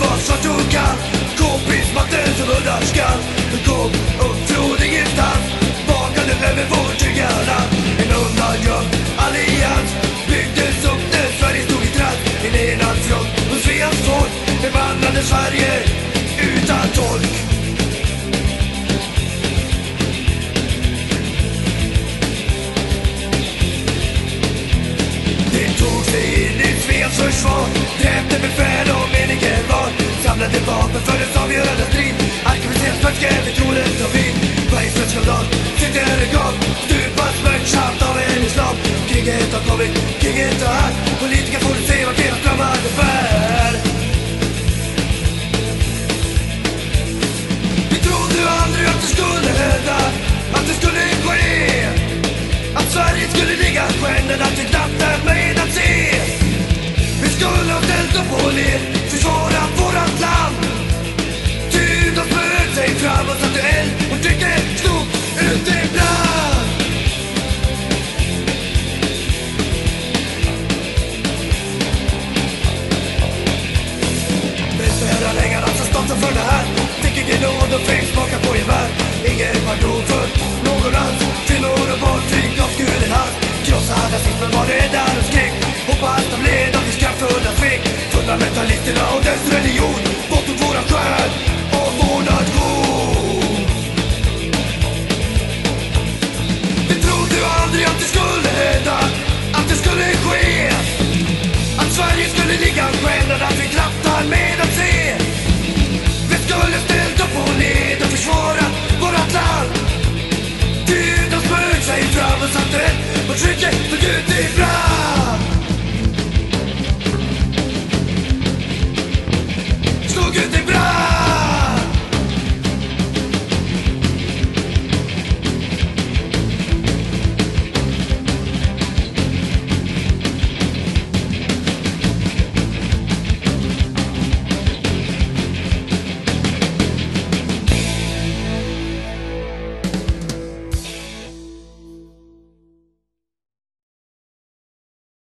var svart och tungan Kompis makten som underskall Kom upp från ingenstans Vakande över vårt trygga land. En undangömd allians. Byggdes upp när Sverige stod i tratt En enad front hos Sveas folk. Bemandrade Sverige utan tolk. Det tog sig in i Sveas försvar. Dräpte befäl och menige samlade vapen för en avgörande strid Aktivitet, svensk vi tror det tar vid Varje svensk soldat sitter en regal Mentalisterna och dess religion.